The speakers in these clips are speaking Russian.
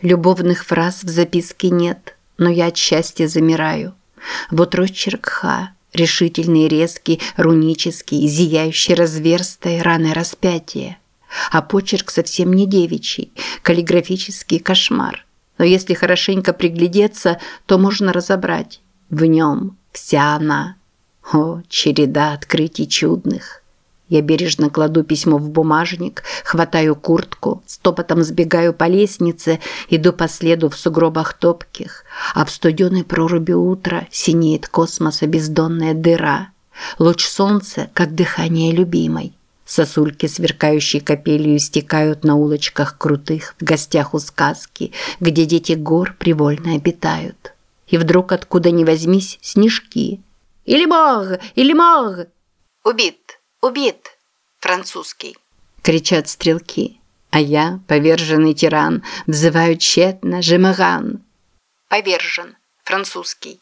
Любовных фраз в записке нет, но я от счастья замираю. Вот росчерк Х, решительный, резкий, рунический, зияющий разверстое раное распятие. А почерк совсем не девичий, каллиграфический кошмар. Но если хорошенько приглядеться, то можно разобрать. В нем вся она. О, череда открытий чудных. Я бережно кладу письмо в бумажник, хватаю куртку, стопотом сбегаю по лестнице, иду по следу в сугробах топких, а в студеной проруби утра синеет космоса бездонная дыра. Луч солнца, как дыхание любимой. Сосульки, сверкающие капелью, стекают на улочках крутых, в гостях у сказки, где дети гор привольно обитают. И вдруг откуда ни возьмись снежки. «Или мор! Или мор!» «Убит!» «Убит!» «Французский!» – кричат стрелки. А я, поверженный тиран, взываю тщетно «Жемаган!» «Повержен!» «Французский!»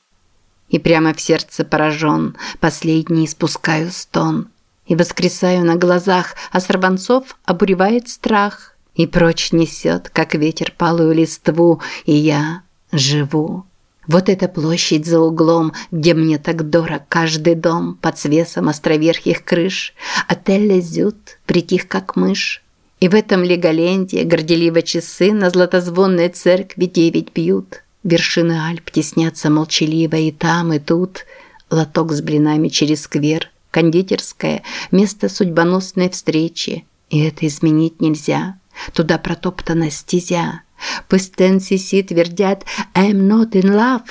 И прямо в сердце поражен, последний спускаю стон. И воскресаю на глазах, а Сорванцов обуревает страх. И прочь несет, как ветер палую листву, и я живу. Вот эта площадь за углом, где мне так дорог каждый дом под свесом островерхих крыш. Отель Лезют притих как мышь. И в этом Леголенде горделиво часы на златозвонной церкви девять бьют. Вершины Альп теснятся молчаливо и там, и тут. Лоток с блинами через сквер, кондитерская, место судьбоносной встречи. И это изменить нельзя. Туда протоптана стезя. Пусть Тенсиси твердят «I'm not in love».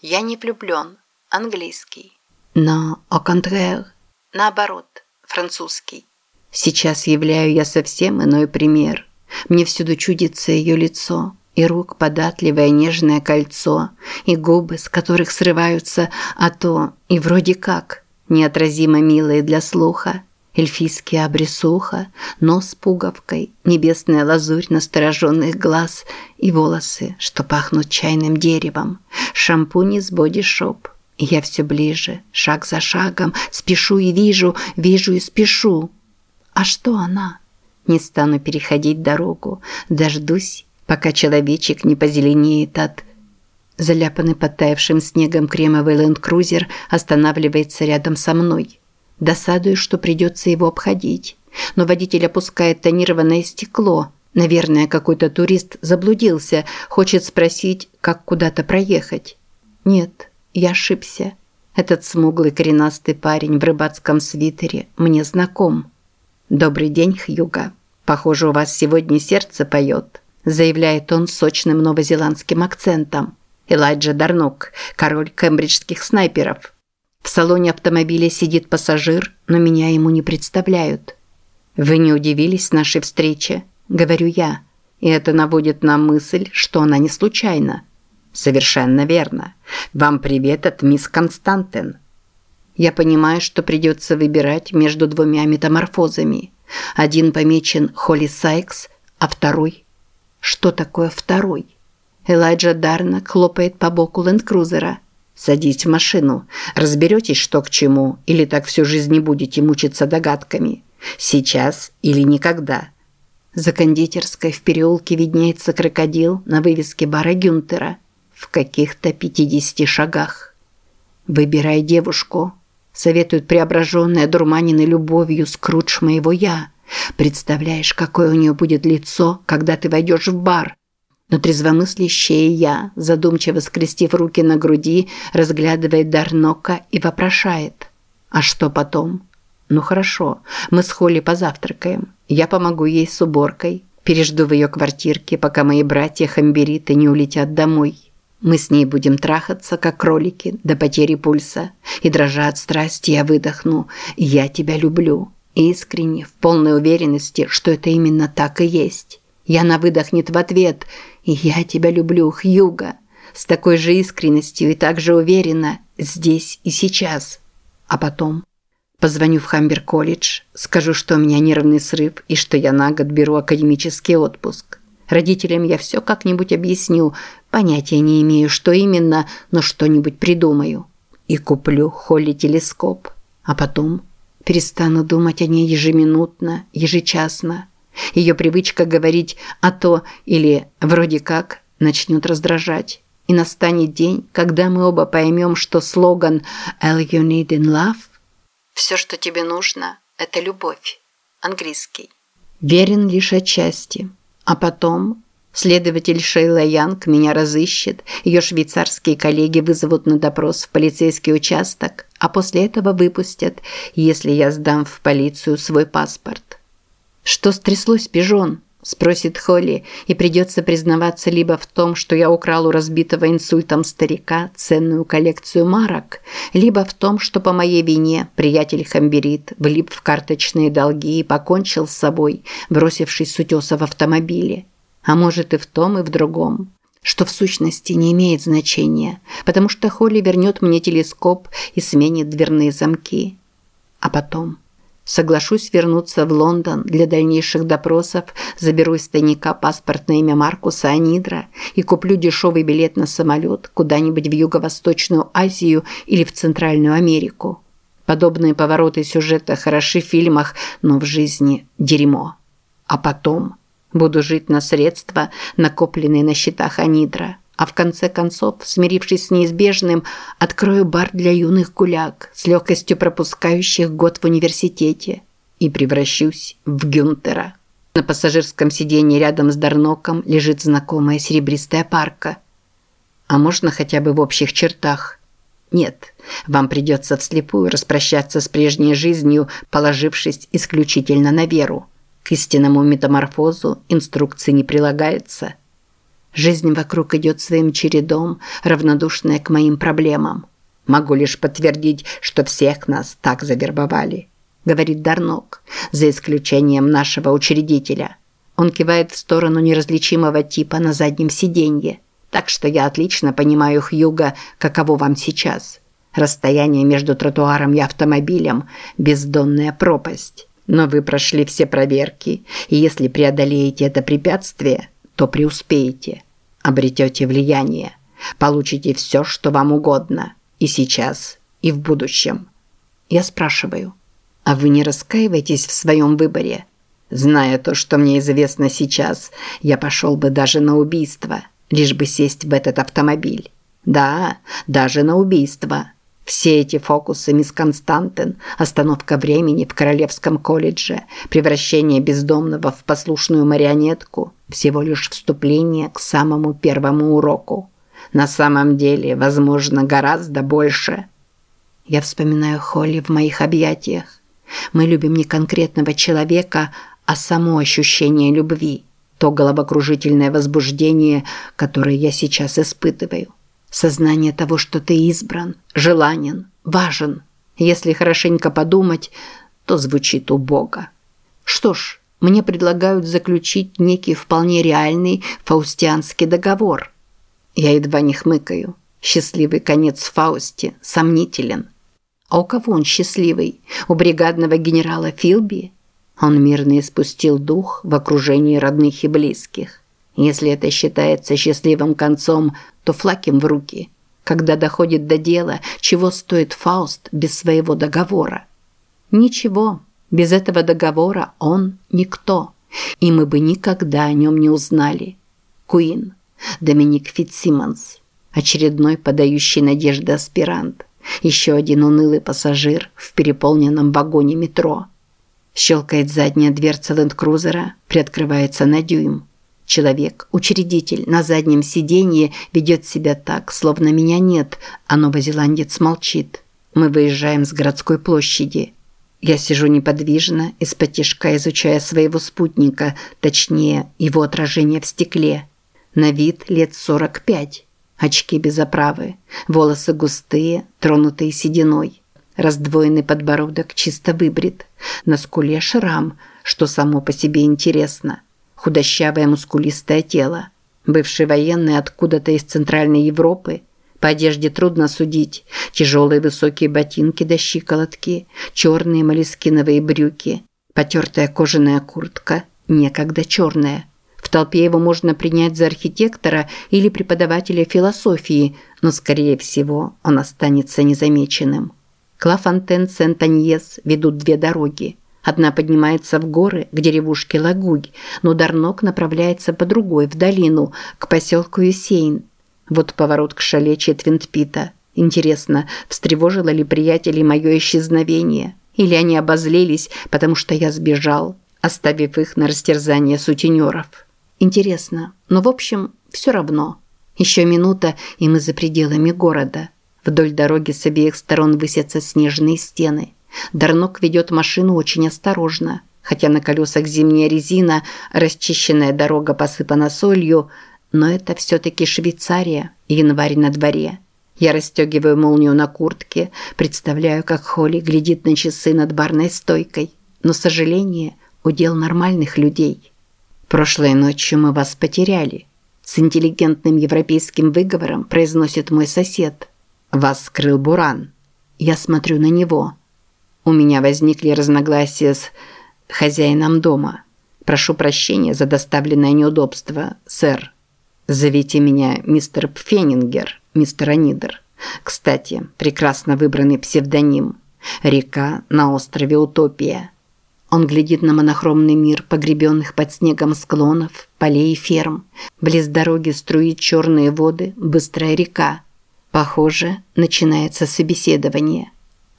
Я не влюблен. Английский. Но au contraire. Наоборот. Французский. Сейчас являю я совсем иной пример. Мне всюду чудится ее лицо, и рук податливое нежное кольцо, и губы, с которых срываются, а то и вроде как, неотразимо милые для слуха, эльфийский обрисуха, нос с пуговкой, небесная лазурь настороженных глаз и волосы, что пахнут чайным деревом, шампунь из бодишоп. Я все ближе, шаг за шагом, спешу и вижу, вижу и спешу. А что она? Не стану переходить дорогу, дождусь, пока человечек не позеленеет от... Заляпанный подтаявшим снегом кремовый ленд-крузер останавливается рядом со мной – Досадую, что придется его обходить. Но водитель опускает тонированное стекло. Наверное, какой-то турист заблудился, хочет спросить, как куда-то проехать. Нет, я ошибся. Этот смуглый коренастый парень в рыбацком свитере мне знаком. «Добрый день, Хьюга. Похоже, у вас сегодня сердце поет», заявляет он сочным новозеландским акцентом. Элайджа Дарнук, король кембриджских снайперов. В салоне автомобиля сидит пассажир, но меня ему не представляют. «Вы не удивились нашей встрече?» – говорю я. И это наводит на мысль, что она не случайна. «Совершенно верно. Вам привет от мисс Константин». Я понимаю, что придется выбирать между двумя метаморфозами. Один помечен Холли Сайкс, а второй... Что такое второй? Элайджа Дарна хлопает по боку ленд-крузера – Садись в машину. Разберетесь, что к чему, или так всю жизнь не будете мучиться догадками. Сейчас или никогда. За кондитерской в переулке виднеется крокодил на вывеске бара Гюнтера в каких-то 50 шагах. «Выбирай девушку», – советует преображенная дурманенной любовью скрудж моего «я». Представляешь, какое у нее будет лицо, когда ты войдешь в бар – но трезвомыслящее я, задумчиво скрестив руки на груди, разглядывает Дарнока и вопрошает. «А что потом?» «Ну хорошо, мы с Холли позавтракаем. Я помогу ей с уборкой. Пережду в ее квартирке, пока мои братья-хамбериты не улетят домой. Мы с ней будем трахаться, как кролики, до потери пульса. И дрожа от страсти, я выдохну. Я тебя люблю. Искренне, в полной уверенности, что это именно так и есть». Яна выдохнет в ответ «И я тебя люблю, Хьюга», с такой же искренностью и так же уверенно здесь и сейчас. А потом позвоню в Хамбер-колледж, скажу, что у меня нервный срыв и что я на год беру академический отпуск. Родителям я все как-нибудь объясню, понятия не имею, что именно, но что-нибудь придумаю. И куплю Холли телескоп. А потом перестану думать о ней ежеминутно, ежечасно – Ее привычка говорить «а то» или «вроде как» начнет раздражать. И настанет день, когда мы оба поймем, что слоган «All you need in love» «Все, что тебе нужно, это любовь» английский. Верен лишь отчасти. А потом следователь Шейла Янг меня разыщет, ее швейцарские коллеги вызовут на допрос в полицейский участок, а после этого выпустят, если я сдам в полицию свой паспорт. Что стряслось, пижон? Спросит Холли, и придется признаваться либо в том, что я украл у разбитого инсультом старика ценную коллекцию марок, либо в том, что по моей вине приятель Хамберит влип в карточные долги и покончил с собой, бросившись с утеса в автомобиле. А может и в том, и в другом. Что в сущности не имеет значения, потому что Холли вернет мне телескоп и сменит дверные замки. А потом... Соглашусь вернуться в Лондон для дальнейших допросов, заберу из тайника паспорт на имя Маркуса Анидра и куплю дешевый билет на самолет куда-нибудь в Юго-Восточную Азию или в Центральную Америку. Подобные повороты сюжета хороши в фильмах, но в жизни – дерьмо. А потом буду жить на средства, накопленные на счетах Анидра – а в конце концов, смирившись с неизбежным, открою бар для юных гуляк, с легкостью пропускающих год в университете, и превращусь в Гюнтера. На пассажирском сиденье рядом с Дарноком лежит знакомая серебристая парка. А можно хотя бы в общих чертах? Нет, вам придется вслепую распрощаться с прежней жизнью, положившись исключительно на веру. К истинному метаморфозу инструкции не прилагается – Жизнь вокруг идет своим чередом, равнодушная к моим проблемам. Могу лишь подтвердить, что всех нас так завербовали, говорит Дарнок, за исключением нашего учредителя. Он кивает в сторону неразличимого типа на заднем сиденье. Так что я отлично понимаю, Хьюга, каково вам сейчас. Расстояние между тротуаром и автомобилем – бездонная пропасть. Но вы прошли все проверки, и если преодолеете это препятствие, то преуспеете, обретете влияние, получите все, что вам угодно, и сейчас, и в будущем. Я спрашиваю, а вы не раскаиваетесь в своем выборе? Зная то, что мне известно сейчас, я пошел бы даже на убийство, лишь бы сесть в этот автомобиль. Да, даже на убийство. Все эти фокусы мисс Константин, остановка времени в Королевском колледже, превращение бездомного в послушную марионетку – всего лишь вступление к самому первому уроку. На самом деле, возможно, гораздо больше. Я вспоминаю Холли в моих объятиях. Мы любим не конкретного человека, а само ощущение любви, то головокружительное возбуждение, которое я сейчас испытываю. Сознание того, что ты избран, желанен, важен. Если хорошенько подумать, то звучит убого. Что ж, мне предлагают заключить некий вполне реальный фаустианский договор. Я едва не хмыкаю. Счастливый конец Фаусти сомнителен. А у кого он счастливый? У бригадного генерала Филби? Он мирно испустил дух в окружении родных и близких. Если это считается счастливым концом, то флаг им в руки. Когда доходит до дела, чего стоит Фауст без своего договора? Ничего. Без этого договора он никто. И мы бы никогда о нем не узнали. Куин. Доминик Фитсимонс. Очередной подающий надежды аспирант. Еще один унылый пассажир в переполненном вагоне метро. Щелкает задняя дверца ленд-крузера, приоткрывается на дюйм. Человек, учредитель, на заднем сиденье ведет себя так, словно меня нет, а новозеландец молчит. Мы выезжаем с городской площади. Я сижу неподвижно, из-под изучая своего спутника, точнее, его отражение в стекле. На вид лет 45. Очки без оправы, волосы густые, тронутые сединой. Раздвоенный подбородок чисто выбрит. На скуле шрам, что само по себе интересно – худощавое мускулистое тело. Бывший военный откуда-то из Центральной Европы. По одежде трудно судить. Тяжелые высокие ботинки до щиколотки, черные молескиновые брюки, потертая кожаная куртка, некогда черная. В толпе его можно принять за архитектора или преподавателя философии, но, скорее всего, он останется незамеченным. Клафонтен Сент-Аньес ведут две дороги. Одна поднимается в горы, к деревушке Лагугь, но Дарнок направляется по другой, в долину, к поселку Юсейн. Вот поворот к шале Четвинтпита. Интересно, встревожило ли приятелей мое исчезновение? Или они обозлились, потому что я сбежал, оставив их на растерзание сутенеров? Интересно, но в общем, все равно. Еще минута, и мы за пределами города. Вдоль дороги с обеих сторон высятся снежные стены. Дарнок ведет машину очень осторожно. Хотя на колесах зимняя резина, расчищенная дорога посыпана солью, но это все-таки Швейцария, январь на дворе. Я расстегиваю молнию на куртке, представляю, как Холли глядит на часы над барной стойкой. Но сожаление – удел нормальных людей. Прошлой ночью мы вас потеряли. С интеллигентным европейским выговором произносит мой сосед. Вас скрыл Буран. Я смотрю на него. У меня возникли разногласия с хозяином дома. Прошу прощения за доставленное неудобство, сэр. Зовите меня мистер Пфенингер, мистер Анидер. Кстати, прекрасно выбранный псевдоним. Река на острове Утопия. Он глядит на монохромный мир погребенных под снегом склонов, полей и ферм. Близ дороги струит черные воды, быстрая река. Похоже, начинается собеседование.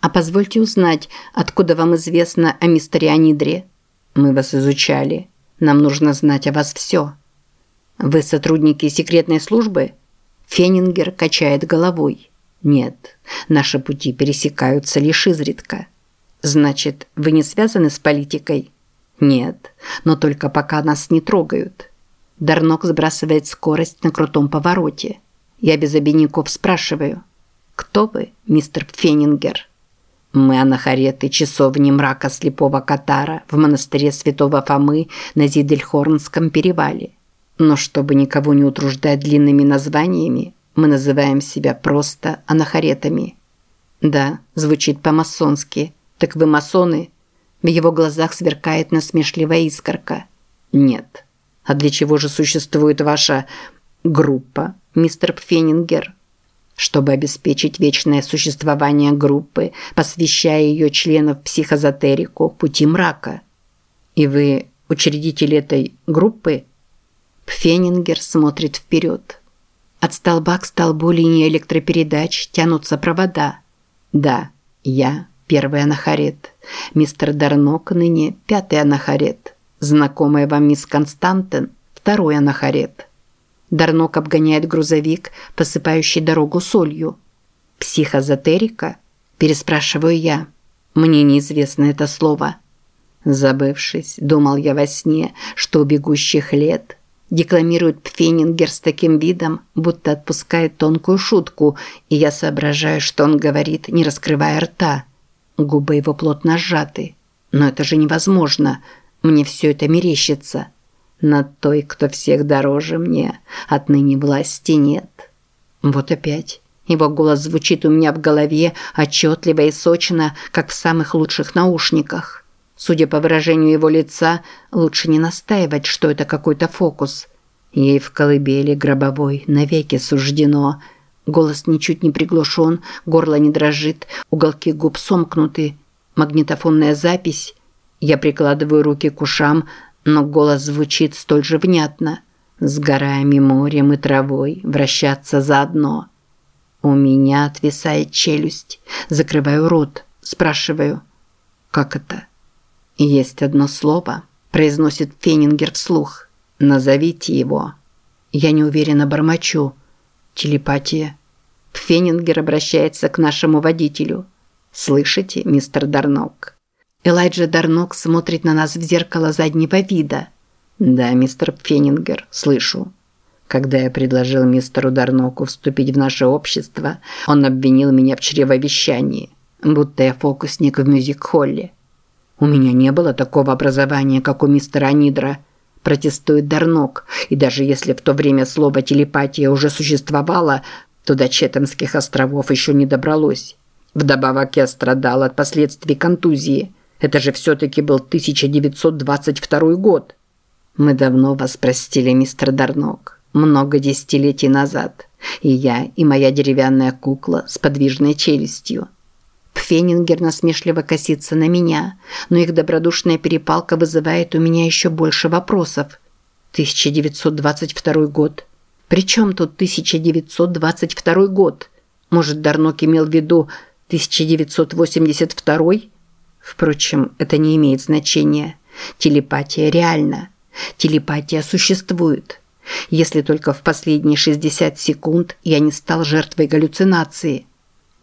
А позвольте узнать, откуда вам известно о мистере Анидре? Мы вас изучали. Нам нужно знать о вас все. Вы сотрудники секретной службы? Фенингер качает головой. Нет, наши пути пересекаются лишь изредка. Значит, вы не связаны с политикой? Нет, но только пока нас не трогают. Дарнок сбрасывает скорость на крутом повороте. Я без обиняков спрашиваю. Кто вы, мистер Фенингер? Мы анахареты часовни мрака слепого Катара в монастыре святого Фомы на Зидельхорнском перевале. Но чтобы никого не утруждать длинными названиями, мы называем себя просто анахаретами. Да, звучит по-масонски. Так вы масоны? В его глазах сверкает насмешливая искорка. Нет. А для чего же существует ваша группа, мистер Пфенингер? Чтобы обеспечить вечное существование группы, посвящая ее членов психозотерику пути мрака. И вы учредитель этой группы – Пфенингер смотрит вперед. От столба к столбу линии электропередач тянутся провода. Да, я первый анахарет. Мистер Дарнок ныне пятый анахарет. Знакомая вам мисс Константен второй анахарет. Дарнок обгоняет грузовик, посыпающий дорогу солью. «Психозотерика?» – переспрашиваю я. Мне неизвестно это слово. Забывшись, думал я во сне, что у бегущих лет – Декламирует Пфенингер с таким видом, будто отпускает тонкую шутку, и я соображаю, что он говорит, не раскрывая рта. Губы его плотно сжаты. Но это же невозможно. Мне все это мерещится. Над той, кто всех дороже мне, отныне власти нет. Вот опять. Его голос звучит у меня в голове отчетливо и сочно, как в самых лучших наушниках. Судя по выражению его лица, лучше не настаивать, что это какой-то фокус. Ей в колыбели гробовой навеки суждено. Голос ничуть не приглушен, горло не дрожит, уголки губ сомкнуты. Магнитофонная запись. Я прикладываю руки к ушам, но голос звучит столь же внятно. С горами, морем и травой вращаться заодно. У меня отвисает челюсть. Закрываю рот. Спрашиваю. Как это? «Есть одно слово», – произносит Фенингер вслух. «Назовите его». Я неуверенно бормочу. Телепатия. Фенингер обращается к нашему водителю. «Слышите, мистер Дарнок?» Элайджа Дарнок смотрит на нас в зеркало заднего вида. «Да, мистер Фенингер, слышу». Когда я предложил мистеру Дарноку вступить в наше общество, он обвинил меня в чревовещании, будто я фокусник в мюзик-холле. У меня не было такого образования, как у мистера Нидра. Протестует Дарнок, и даже если в то время слово телепатия уже существовало, то до Четемских островов еще не добралось. Вдобавок я страдал от последствий контузии. Это же все-таки был 1922 год. Мы давно вас простили, мистер Дарнок. Много десятилетий назад. И я, и моя деревянная кукла с подвижной челюстью. Пфенингер насмешливо косится на меня, но их добродушная перепалка вызывает у меня еще больше вопросов. 1922 год. Причем тут 1922 год? Может, Дарнок имел в виду 1982? Впрочем, это не имеет значения. Телепатия реальна. Телепатия существует. Если только в последние 60 секунд я не стал жертвой галлюцинации.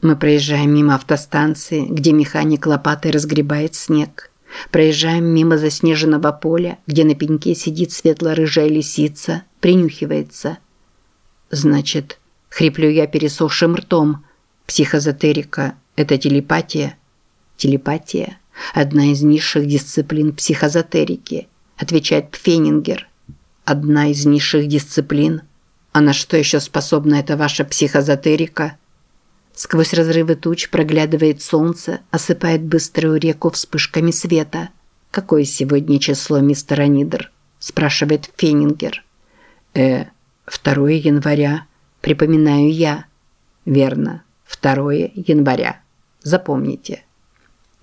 Мы проезжаем мимо автостанции, где механик лопатой разгребает снег. Проезжаем мимо заснеженного поля, где на пеньке сидит светло-рыжая лисица, принюхивается. Значит, хриплю я пересохшим ртом. Психозотерика – это телепатия. Телепатия – одна из низших дисциплин психозотерики, отвечает Пфенингер. Одна из низших дисциплин. А на что еще способна эта ваша психозотерика? Сквозь разрывы туч проглядывает солнце, осыпает быструю реку вспышками света. «Какое сегодня число, мистер Анидер?» – спрашивает Фенингер. «Э, 2 января. Припоминаю я». «Верно, 2 января. Запомните».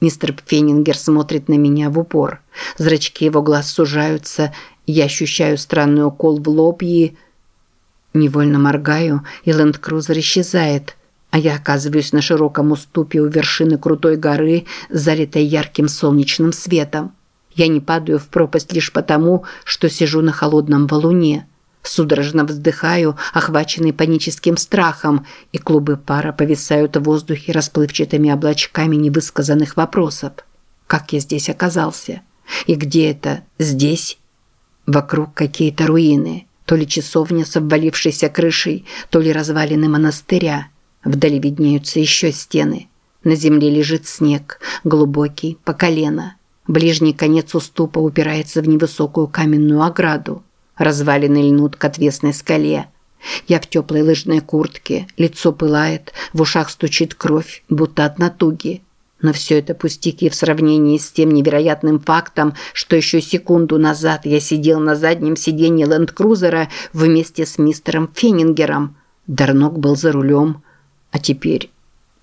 Мистер Фенингер смотрит на меня в упор. Зрачки его глаз сужаются, я ощущаю странный укол в лоб и... Невольно моргаю, и ленд-крузер исчезает а я оказываюсь на широком уступе у вершины крутой горы, залитой ярким солнечным светом. Я не падаю в пропасть лишь потому, что сижу на холодном валуне. Судорожно вздыхаю, охваченный паническим страхом, и клубы пара повисают в воздухе расплывчатыми облачками невысказанных вопросов. Как я здесь оказался? И где это? Здесь? Вокруг какие-то руины. То ли часовня с обвалившейся крышей, то ли развалины монастыря – Вдали виднеются еще стены. На земле лежит снег, глубокий, по колено. Ближний конец уступа упирается в невысокую каменную ограду. Развалины льнут к отвесной скале. Я в теплой лыжной куртке, лицо пылает, в ушах стучит кровь, будто от натуги. Но все это пустяки в сравнении с тем невероятным фактом, что еще секунду назад я сидел на заднем сиденье ленд-крузера вместе с мистером Феннингером. Дарнок был за рулем, а теперь...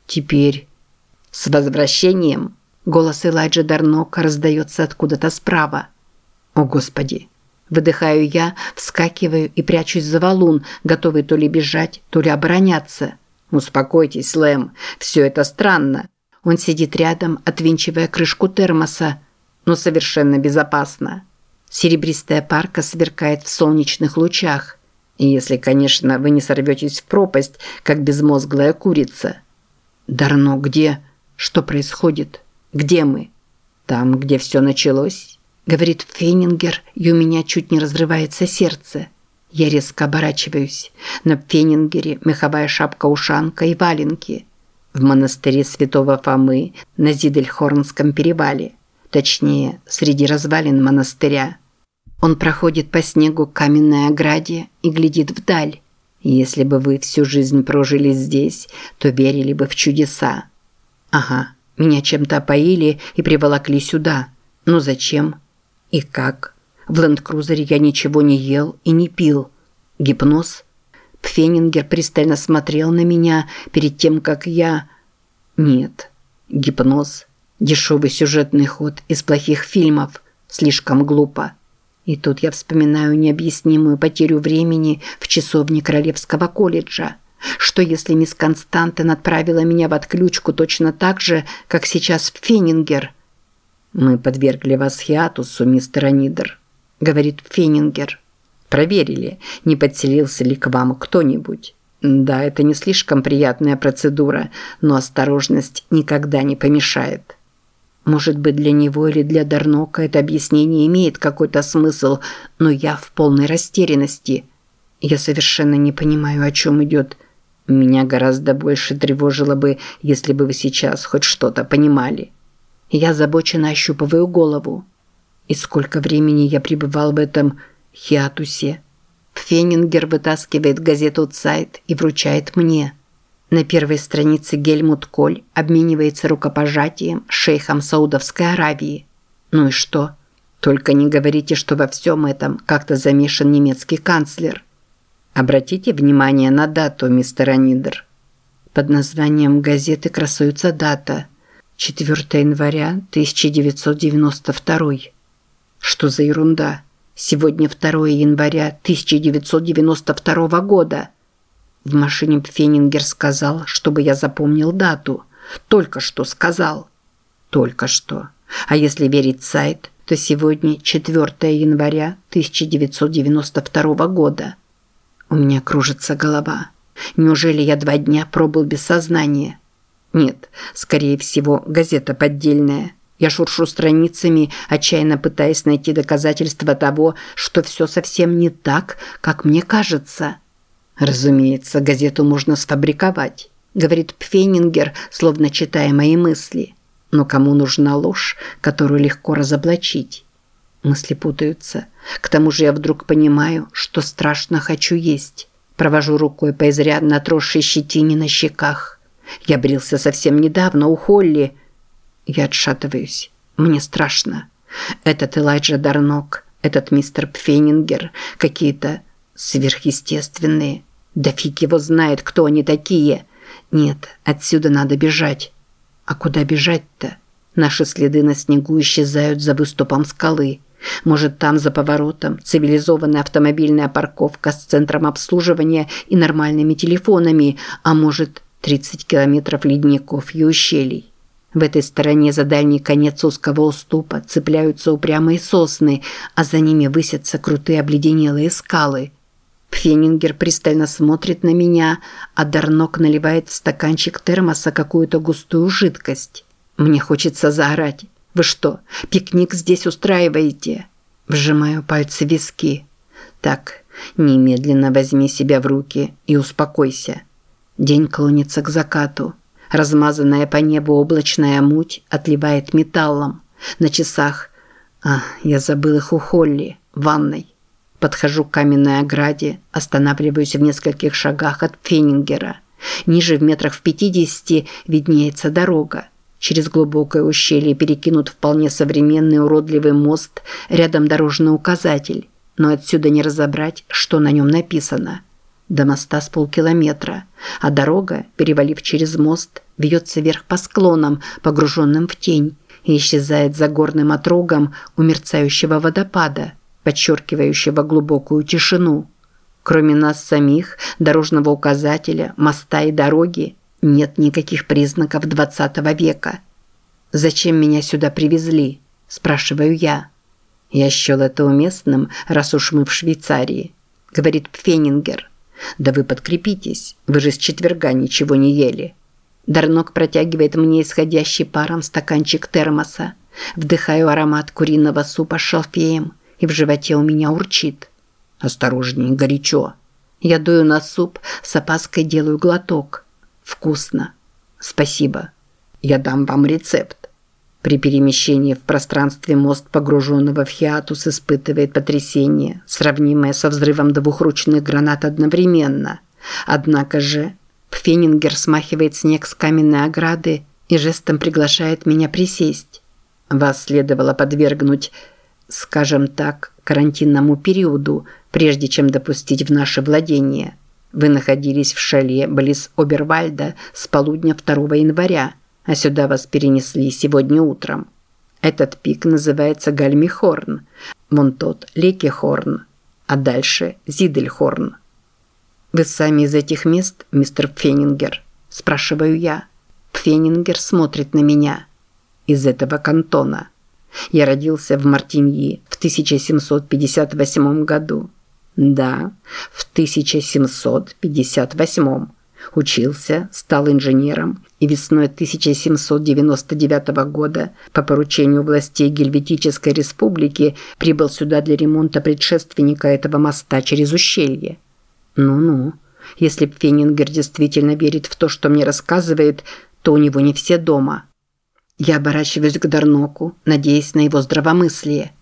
Теперь... С возвращением... Голос Элайджа Дарнока раздается откуда-то справа. О, Господи! Выдыхаю я, вскакиваю и прячусь за валун, готовый то ли бежать, то ли обороняться. Успокойтесь, Лэм, все это странно. Он сидит рядом, отвинчивая крышку термоса, но совершенно безопасно. Серебристая парка сверкает в солнечных лучах. Если, конечно, вы не сорветесь в пропасть, как безмозглая курица. Дарно, где? Что происходит? Где мы? Там, где все началось, говорит Фенингер, и у меня чуть не разрывается сердце. Я резко оборачиваюсь. На Фенингере меховая шапка-ушанка и валенки. В монастыре святого Фомы на Зидельхорнском перевале. Точнее, среди развалин монастыря. Он проходит по снегу к каменной ограде и глядит вдаль. Если бы вы всю жизнь прожили здесь, то верили бы в чудеса. Ага, меня чем-то опоили и приволокли сюда. Но зачем? И как? В ленд-крузере я ничего не ел и не пил. Гипноз? Пфенингер пристально смотрел на меня перед тем, как я... Нет. Гипноз. Дешевый сюжетный ход из плохих фильмов. Слишком глупо. И тут я вспоминаю необъяснимую потерю времени в часовне Королевского колледжа. Что если мисс Константин отправила меня в отключку точно так же, как сейчас в Фенингер? «Мы подвергли вас хиатусу, мистер Анидер», – говорит Фенингер. «Проверили, не подселился ли к вам кто-нибудь». Да, это не слишком приятная процедура, но осторожность никогда не помешает. Может быть, для него или для Дарнока это объяснение имеет какой-то смысл, но я в полной растерянности. Я совершенно не понимаю, о чем идет. Меня гораздо больше тревожило бы, если бы вы сейчас хоть что-то понимали. Я озабоченно ощупываю голову. И сколько времени я пребывал в этом хиатусе. Фенингер вытаскивает газету «Цайт» и вручает мне – на первой странице Гельмут Коль обменивается рукопожатием с шейхом Саудовской Аравии. Ну и что? Только не говорите, что во всем этом как-то замешан немецкий канцлер. Обратите внимание на дату, мистер Анидер. Под названием газеты красуется дата 4 января 1992. Что за ерунда? Сегодня 2 января 1992 года. В машине Пфенингер сказал, чтобы я запомнил дату. Только что сказал. Только что. А если верить сайт, то сегодня 4 января 1992 года. У меня кружится голова. Неужели я два дня пробыл без сознания? Нет, скорее всего, газета поддельная. Я шуршу страницами, отчаянно пытаясь найти доказательства того, что все совсем не так, как мне кажется. Разумеется, газету можно сфабриковать, говорит Пфенингер, словно читая мои мысли. Но кому нужна ложь, которую легко разоблачить? Мысли путаются. К тому же я вдруг понимаю, что страшно хочу есть. Провожу рукой по изрядно отросшей щетине на щеках. Я брился совсем недавно у Холли. Я отшатываюсь. Мне страшно. Этот Элайджа Дарнок, этот мистер Пфенингер, какие-то сверхъестественные. Да фиг его знает, кто они такие. Нет, отсюда надо бежать. А куда бежать-то? Наши следы на снегу исчезают за выступом скалы. Может, там за поворотом цивилизованная автомобильная парковка с центром обслуживания и нормальными телефонами, а может, 30 километров ледников и ущелий. В этой стороне за дальний конец узкого уступа цепляются упрямые сосны, а за ними высятся крутые обледенелые скалы. Пфенингер пристально смотрит на меня, а Дарнок наливает в стаканчик термоса какую-то густую жидкость. Мне хочется заорать. «Вы что, пикник здесь устраиваете?» Вжимаю пальцы в виски. «Так, немедленно возьми себя в руки и успокойся». День клонится к закату. Размазанная по небу облачная муть отливает металлом. На часах... А, я забыл их у Холли, в ванной. Подхожу к каменной ограде, останавливаюсь в нескольких шагах от Фенингера. Ниже в метрах в пятидесяти виднеется дорога. Через глубокое ущелье перекинут вполне современный уродливый мост, рядом дорожный указатель. Но отсюда не разобрать, что на нем написано. До моста с полкилометра, а дорога, перевалив через мост, вьется вверх по склонам, погруженным в тень, и исчезает за горным отрогом у мерцающего водопада, подчеркивающего глубокую тишину. Кроме нас самих, дорожного указателя, моста и дороги, нет никаких признаков 20 века. «Зачем меня сюда привезли?» – спрашиваю я. «Я счел это уместным, раз уж мы в Швейцарии», – говорит Пфенингер. «Да вы подкрепитесь, вы же с четверга ничего не ели». Дарнок протягивает мне исходящий паром стаканчик термоса. Вдыхаю аромат куриного супа с шалфеем, и в животе у меня урчит. «Осторожней, горячо». Я дую на суп, с опаской делаю глоток. Вкусно. Спасибо. Я дам вам рецепт. При перемещении в пространстве мост погруженного в хиатус испытывает потрясение, сравнимое со взрывом двухручных гранат одновременно. Однако же Пфенингер смахивает снег с каменной ограды и жестом приглашает меня присесть. Вас следовало подвергнуть, скажем так, карантинному периоду, прежде чем допустить в наше владение – вы находились в шале близ Обервальда с полудня 2 января, а сюда вас перенесли сегодня утром. Этот пик называется Гальмихорн, вон тот Лекихорн, а дальше Зидельхорн. «Вы сами из этих мест, мистер Пфенингер?» – спрашиваю я. Пфенингер смотрит на меня. «Из этого кантона. Я родился в Мартиньи в 1758 году. Да, в 1758 учился, стал инженером и весной 1799 года по поручению властей Гельветической республики прибыл сюда для ремонта предшественника этого моста через ущелье. Ну-ну, если Пфенингер действительно верит в то, что мне рассказывает, то у него не все дома. Я оборачиваюсь к Дарноку, надеясь на его здравомыслие.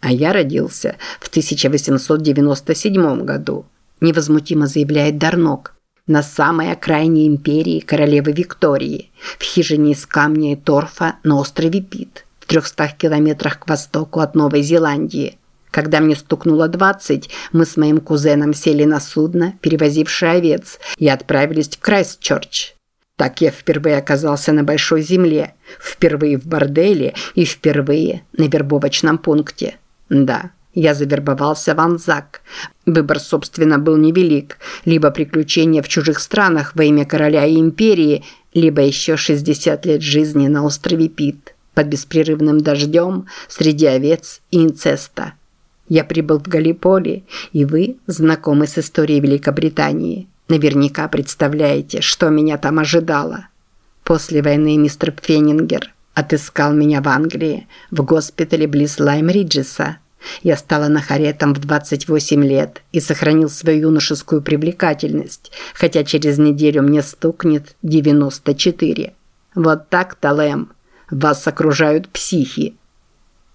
А я родился в 1897 году, невозмутимо заявляет Дарнок, на самой окраине империи королевы Виктории, в хижине из камня и торфа на острове Пит, в 300 километрах к востоку от Новой Зеландии. Когда мне стукнуло 20, мы с моим кузеном сели на судно, перевозившее овец, и отправились в Крайстчерч. Так я впервые оказался на большой земле, впервые в борделе и впервые на вербовочном пункте. Да, я завербовался в Анзак. Выбор, собственно, был невелик. Либо приключения в чужих странах во имя короля и империи, либо еще 60 лет жизни на острове Пит под беспрерывным дождем среди овец и инцеста. Я прибыл в Галиполи, и вы, знакомы с историей Великобритании, наверняка представляете, что меня там ожидало. После войны мистер Пфенингер отыскал меня в Англии, в госпитале близ Лайм-Риджеса. Я стала нахаретом в 28 лет и сохранил свою юношескую привлекательность, хотя через неделю мне стукнет 94. Вот так-то, Лэм. Вас окружают психи.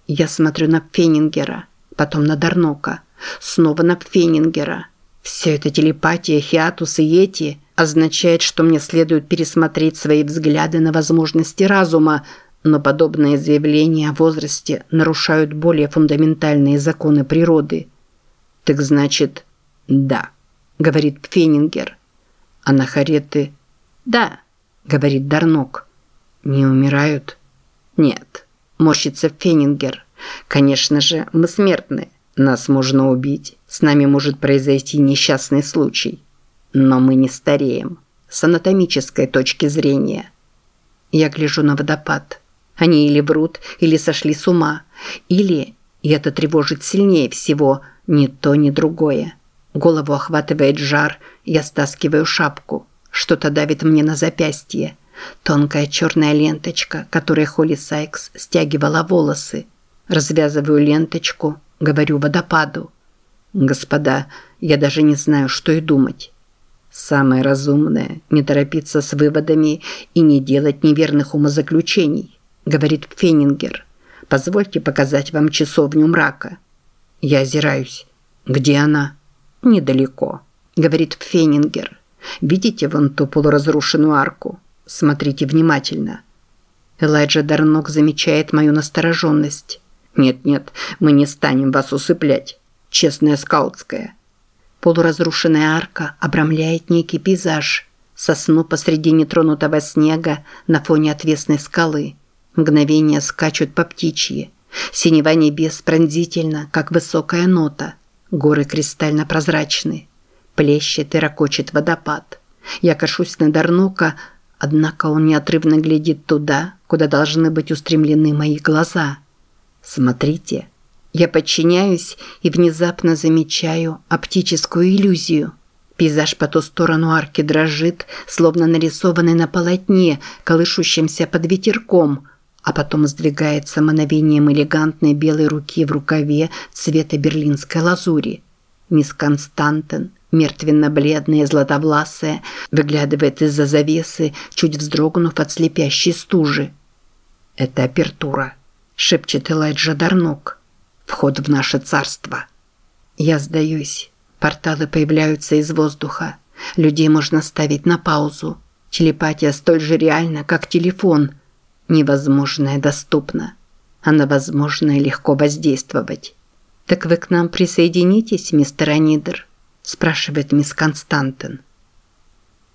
Я смотрю на Пфенингера потом на Дарнока, снова на Пфенингера. Все это телепатия, хиатус и эти означает, что мне следует пересмотреть свои взгляды на возможности разума, но подобные заявления о возрасте нарушают более фундаментальные законы природы. Так значит, да, говорит Пфенингер. А нахареты да, говорит Дарнок. Не умирают? Нет, морщится Пфенингер. Конечно же, мы смертны. Нас можно убить. С нами может произойти несчастный случай. Но мы не стареем. С анатомической точки зрения. Я гляжу на водопад. Они или врут, или сошли с ума. Или, и это тревожит сильнее всего, ни то, ни другое. Голову охватывает жар, я стаскиваю шапку. Что-то давит мне на запястье. Тонкая черная ленточка, которой Холли Сайкс стягивала волосы. Развязываю ленточку, говорю водопаду. Господа, я даже не знаю, что и думать. Самое разумное – не торопиться с выводами и не делать неверных умозаключений, говорит Фенингер. Позвольте показать вам часовню мрака. Я озираюсь. Где она? Недалеко, говорит Фенингер. Видите вон ту полуразрушенную арку? Смотрите внимательно. Элайджа Дарнок замечает мою настороженность. Нет-нет, мы не станем вас усыплять. Честная скаутская. Полуразрушенная арка обрамляет некий пейзаж. Сосну посреди нетронутого снега на фоне отвесной скалы. Мгновения скачут по птичьи. Синева небес пронзительно, как высокая нота. Горы кристально прозрачны. Плещет и ракочет водопад. Я кашусь на Дарнока, однако он неотрывно глядит туда, куда должны быть устремлены мои глаза – Смотрите. Я подчиняюсь и внезапно замечаю оптическую иллюзию. Пейзаж по ту сторону арки дрожит, словно нарисованный на полотне, колышущемся под ветерком, а потом сдвигается мановением элегантной белой руки в рукаве цвета берлинской лазури. Мисс Константен, мертвенно-бледная и златовласая, выглядывает из-за завесы, чуть вздрогнув от слепящей стужи. Это апертура шепчет Элайджа Дарнок. Вход в наше царство. Я сдаюсь. Порталы появляются из воздуха. Людей можно ставить на паузу. Телепатия столь же реальна, как телефон. Невозможное доступно. А на возможное легко воздействовать. «Так вы к нам присоединитесь, мистер Анидер?» спрашивает мисс Константин.